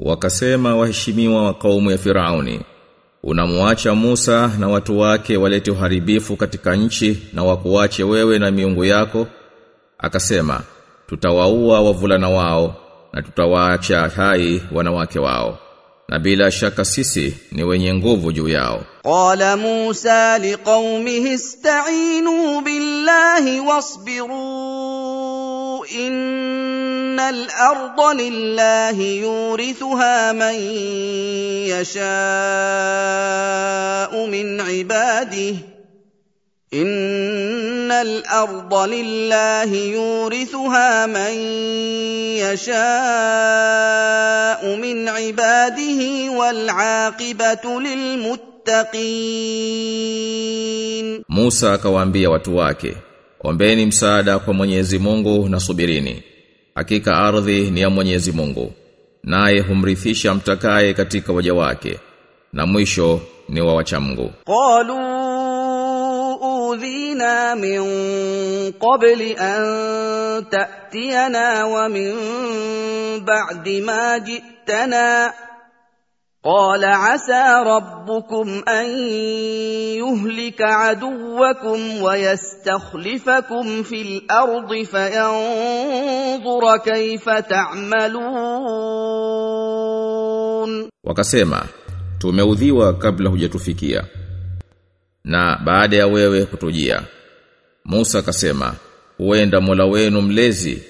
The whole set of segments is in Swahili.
Wakasema waheshimiwa wa kaumu ya Firauni Unamuacha Musa na watu wake walete uharibifu katika nchi na wakuache wewe na miungu yako? Akasema tutawaua wavulana wao na tutawaacha hai wanawake wao na bila shaka sisi ni wenye nguvu juu yao. Qala musa liqaumihi ista'inu billahi wasbiru in ان الارض لله يورثها من يشاء من عباده ان الارض لله يورثها من يشاء من عباده والعاقبه للمتقين Musa akawaambia watu wake Ombeni msaada kwa Mwenyezi Mungu na subirini Hakika ardhi ni ya Mwenyezi Mungu. Naye humrithisha mtakaye katika waja wake. Na mwisho ni wa wacha Mungu. Qalu udhina min qabli an ta'tiyana wa min ba'di ma jitana قال عسى ربكم ان يهلك عدوكم ويستخلفكم في الارض فينظر كيف تعملون Wakasema tumeudhiwa kabla hujatufikia na baada ya wewe kutujia Musa akasema huenda Mola wenu mlezi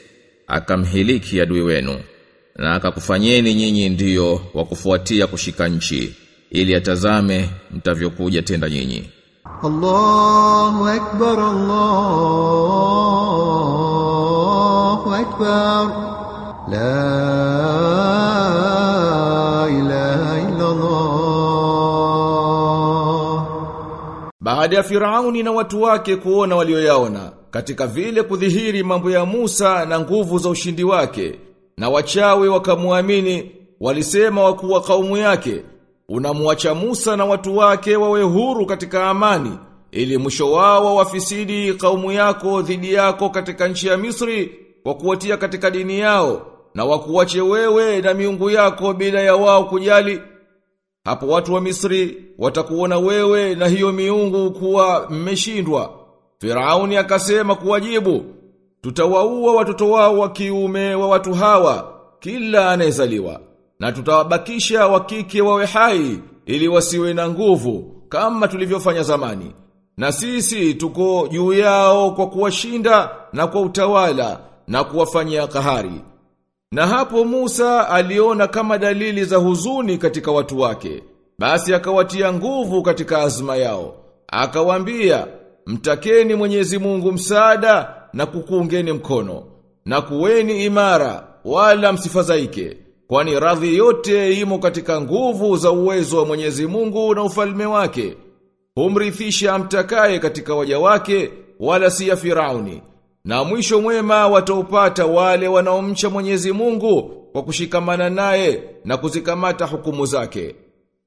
akamhiliki adui wenu na akakufanyeni nyinyi ndiyo wa kufuatia kushika nchi ili atazame mtavyokuja tenda nyinyi. Allahu akbar Allahu akbar. La Baada ya Firauni na watu wake kuona walioyaona katika vile kudhihiri mambo ya Musa na nguvu za ushindi wake na wachawi wakamuamini walisema wakuwa kaumu yake unamwacha Musa na watu wake wawe huru katika amani ili mwisho wao wafisidi kaumu yako dhidi yako katika nchi ya Misri kwa kuwatia katika dini yao na wakuwache wewe na miungu yako bila ya wao kujali hapo watu wa Misri watakuona wewe na hiyo miungu kuwa mmeshindwa. Firauni akasema kuwajibu, tutawaua watoto wao wa kiume wa watu hawa, kila anayezaliwa, na tutawabakisha wa kike wawe hai, ili wasiwe na nguvu, kama tulivyofanya zamani. Na sisi tuko juu yao kwa kuwashinda na kwa utawala na kuwafanyia kahari. Na hapo Musa aliona kama dalili za huzuni katika watu wake. Basi akawatia nguvu katika azma yao. Akawambia, mtakeni Mwenyezi Mungu msaada na kukuungeni mkono. Na kuweni imara, wala msifadhaike. Kwani radhi yote imo katika nguvu za uwezo wa Mwenyezi Mungu na ufalme wake. Humrithisha amtakaye katika waja wake, wala si ya Firauni. Na mwisho mwema wataupata wale wanaomcha Mwenyezi Mungu kwa kushikamana naye na kuzikamata hukumu zake.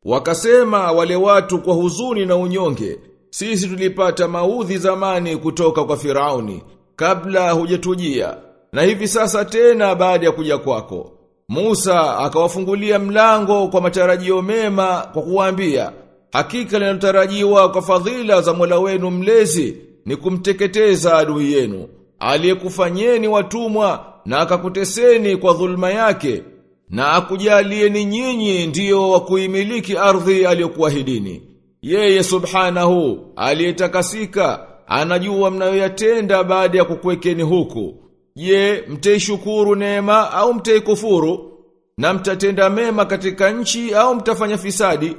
Wakasema wale watu kwa huzuni na unyonge, sisi tulipata maudhi zamani kutoka kwa Firauni kabla hujatujia na hivi sasa tena baada ya kuja kwako. Musa akawafungulia mlango kwa matarajio mema kwa kuwaambia, hakika linalotarajiwa kwa fadhila za Mola wenu mlezi ni kumteketeza adui yenu aliyekufanyeni watumwa na akakuteseni kwa dhulma yake na akujalieni nyinyi ndiyo wa kuimiliki ardhi aliyokuahidini. Yeye subhanahu aliyetakasika anajua mnayoyatenda baada ya kukwekeni huku. Je, mtaishukuru neema au mtaikufuru? Na mtatenda mema katika nchi au mtafanya fisadi?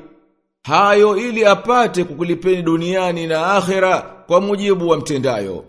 Hayo ili apate kukulipeni duniani na akhera kwa mujibu wa mtendayo.